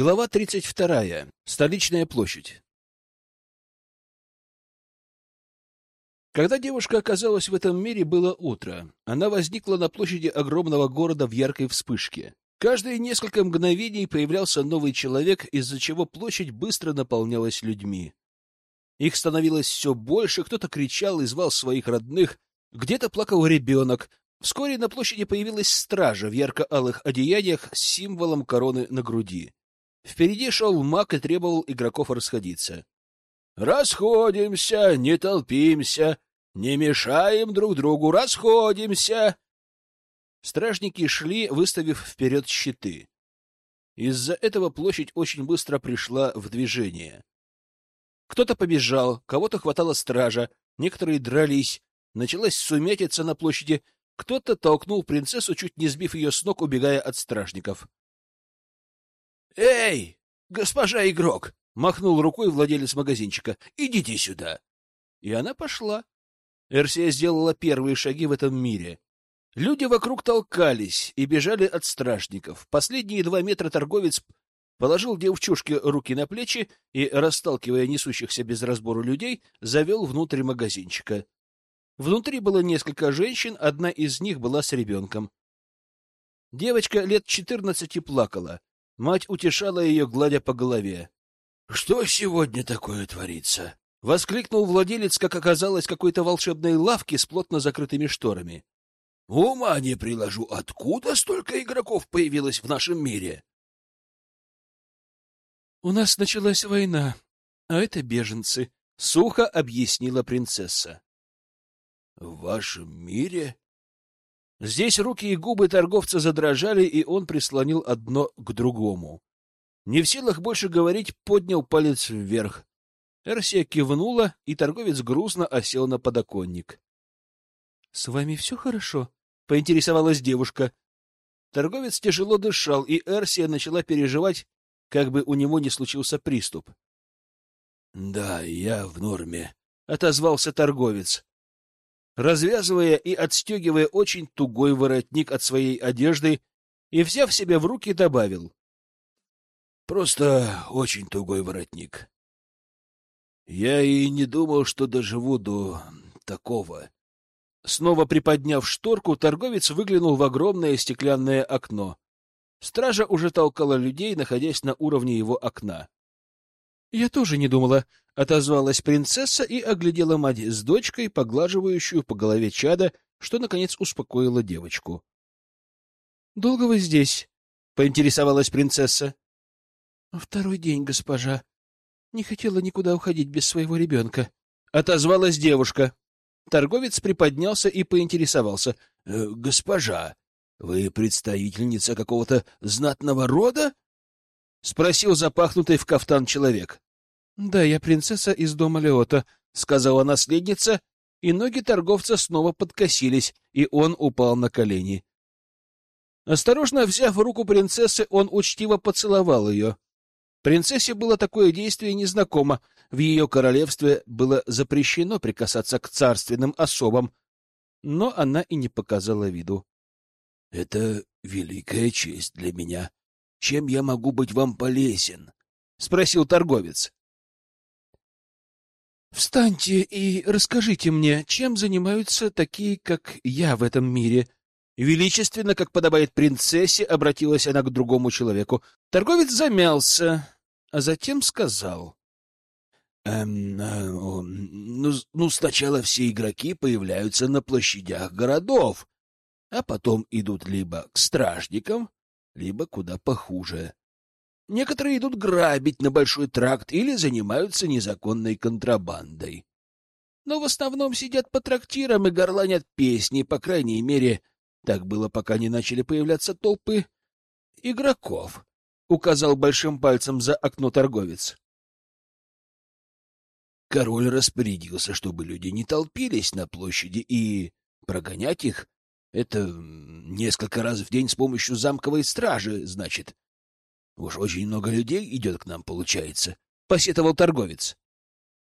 Глава 32. Столичная площадь. Когда девушка оказалась в этом мире, было утро. Она возникла на площади огромного города в яркой вспышке. Каждые несколько мгновений появлялся новый человек, из-за чего площадь быстро наполнялась людьми. Их становилось все больше, кто-то кричал и звал своих родных, где-то плакал ребенок. Вскоре на площади появилась стража в ярко-алых одеяниях с символом короны на груди. Впереди шел маг и требовал игроков расходиться. «Расходимся, не толпимся, не мешаем друг другу, расходимся!» Стражники шли, выставив вперед щиты. Из-за этого площадь очень быстро пришла в движение. Кто-то побежал, кого-то хватала стража, некоторые дрались, началась сумятица на площади, кто-то толкнул принцессу, чуть не сбив ее с ног, убегая от стражников. «Эй, госпожа игрок!» — махнул рукой владелец магазинчика. «Идите сюда!» И она пошла. Эрсия сделала первые шаги в этом мире. Люди вокруг толкались и бежали от стражников. Последние два метра торговец положил девчушке руки на плечи и, расталкивая несущихся без разбору людей, завел внутрь магазинчика. Внутри было несколько женщин, одна из них была с ребенком. Девочка лет четырнадцати плакала. Мать утешала ее, гладя по голове. — Что сегодня такое творится? — воскликнул владелец, как оказалось, какой-то волшебной лавки с плотно закрытыми шторами. — Ума не приложу, откуда столько игроков появилось в нашем мире? — У нас началась война, а это беженцы, — сухо объяснила принцесса. — В вашем мире? Здесь руки и губы торговца задрожали, и он прислонил одно к другому. Не в силах больше говорить, поднял палец вверх. Эрсия кивнула, и торговец грустно осел на подоконник. — С вами все хорошо? — поинтересовалась девушка. Торговец тяжело дышал, и Эрсия начала переживать, как бы у него не случился приступ. — Да, я в норме, — отозвался торговец развязывая и отстегивая очень тугой воротник от своей одежды, и, взяв себя в руки, добавил. «Просто очень тугой воротник. Я и не думал, что доживу до такого». Снова приподняв шторку, торговец выглянул в огромное стеклянное окно. Стража уже толкала людей, находясь на уровне его окна. — Я тоже не думала, — отозвалась принцесса и оглядела мать с дочкой, поглаживающую по голове чада, что, наконец, успокоило девочку. — Долго вы здесь? — поинтересовалась принцесса. — Второй день, госпожа. Не хотела никуда уходить без своего ребенка. — отозвалась девушка. Торговец приподнялся и поинтересовался. «Э, — Госпожа, вы представительница какого-то знатного рода? — спросил запахнутый в кафтан человек. — Да, я принцесса из дома Леота, — сказала наследница, и ноги торговца снова подкосились, и он упал на колени. Осторожно взяв руку принцессы, он учтиво поцеловал ее. Принцессе было такое действие незнакомо, в ее королевстве было запрещено прикасаться к царственным особам, но она и не показала виду. — Это великая честь для меня, чем я могу быть вам полезен? — спросил торговец. — Встаньте и расскажите мне, чем занимаются такие, как я в этом мире? Величественно, как подобает принцессе, обратилась она к другому человеку. Торговец замялся, а затем сказал. Эм, э, ну, ну, сначала все игроки появляются на площадях городов, а потом идут либо к стражникам, либо куда похуже. Некоторые идут грабить на большой тракт или занимаются незаконной контрабандой. Но в основном сидят по трактирам и горланят песни, по крайней мере, так было, пока не начали появляться толпы игроков, — указал большим пальцем за окно торговец. Король распорядился, чтобы люди не толпились на площади, и прогонять их это несколько раз в день с помощью замковой стражи, значит. Уж очень много людей идет к нам, получается, — посетовал торговец.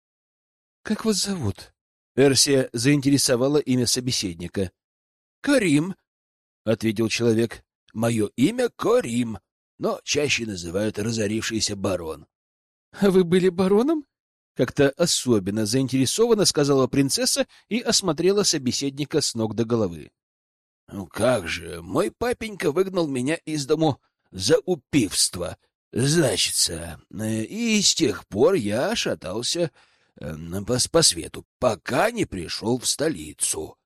— Как вас зовут? Эрсия заинтересовала имя собеседника. — Карим, — ответил человек. — Мое имя Карим. но чаще называют разорившийся барон. — А вы были бароном? — как-то особенно заинтересованно сказала принцесса и осмотрела собеседника с ног до головы. — Ну как же, мой папенька выгнал меня из дому за упивство, значится, и с тех пор я шатался э, по, свету, пока не пришел в столицу.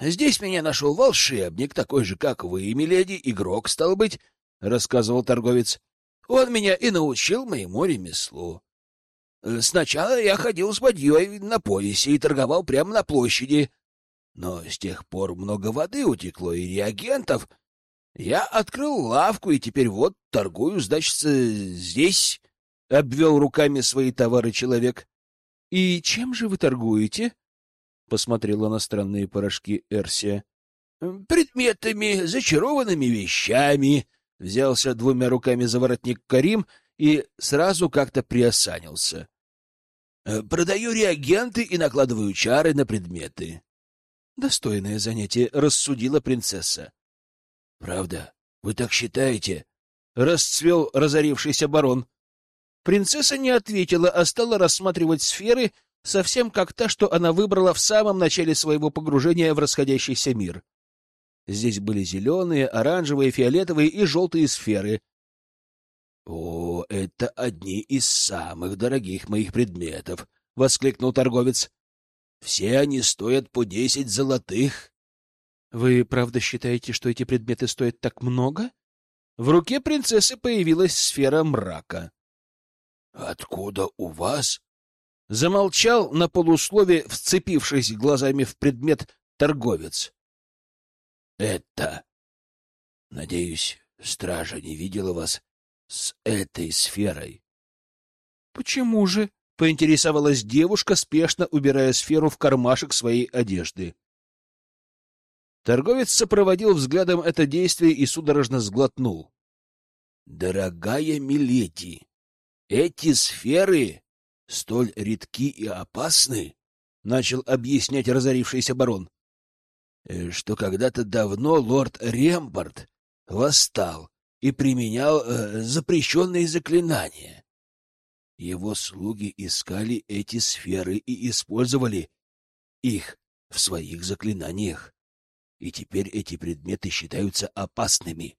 Здесь меня нашел волшебник, такой же, как вы, миледи, игрок, стал быть, — рассказывал торговец. Он меня и научил моему ремеслу. Сначала я ходил с бадьей на поясе и торговал прямо на площади. Но с тех пор много воды утекло и реагентов. Я открыл лавку и теперь вот торгую, значит, здесь, — обвел руками свои товары человек. — И чем же вы торгуете? посмотрела на странные порошки Эрсия. Предметами, зачарованными вещами, взялся двумя руками за воротник Карим и сразу как-то приосанился. Продаю реагенты и накладываю чары на предметы. Достойное занятие, рассудила принцесса. Правда? Вы так считаете? Расцвел разорившийся барон. Принцесса не ответила, а стала рассматривать сферы, совсем как та, что она выбрала в самом начале своего погружения в расходящийся мир. Здесь были зеленые, оранжевые, фиолетовые и желтые сферы. — О, это одни из самых дорогих моих предметов! — воскликнул торговец. — Все они стоят по десять золотых. — Вы правда считаете, что эти предметы стоят так много? В руке принцессы появилась сфера мрака. — Откуда у вас Замолчал на полуслове, вцепившись глазами в предмет торговец. «Это... Надеюсь, стража не видела вас с этой сферой». «Почему же?» — поинтересовалась девушка, спешно убирая сферу в кармашек своей одежды. Торговец сопроводил взглядом это действие и судорожно сглотнул. «Дорогая Миледи, эти сферы столь редки и опасны, — начал объяснять разорившийся барон, э, — что когда-то давно лорд Рембард восстал и применял э, запрещенные заклинания. Его слуги искали эти сферы и использовали их в своих заклинаниях, и теперь эти предметы считаются опасными.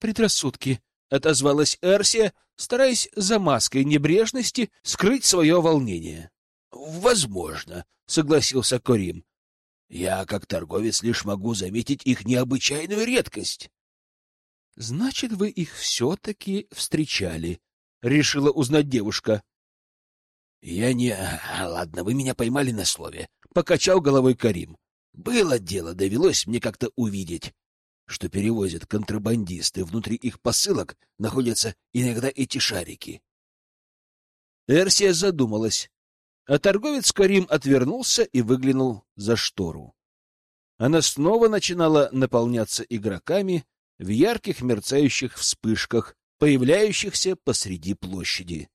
Предрассудки, — отозвалась Эрсия, стараясь за маской небрежности скрыть свое волнение. — Возможно, — согласился Корим. — Я, как торговец, лишь могу заметить их необычайную редкость. — Значит, вы их все-таки встречали, — решила узнать девушка. — Я не... А, ладно, вы меня поймали на слове, — покачал головой Карим. — Было дело, довелось мне как-то увидеть что перевозят контрабандисты. Внутри их посылок находятся иногда эти шарики. Эрсия задумалась, а торговец Карим отвернулся и выглянул за штору. Она снова начинала наполняться игроками в ярких мерцающих вспышках, появляющихся посреди площади.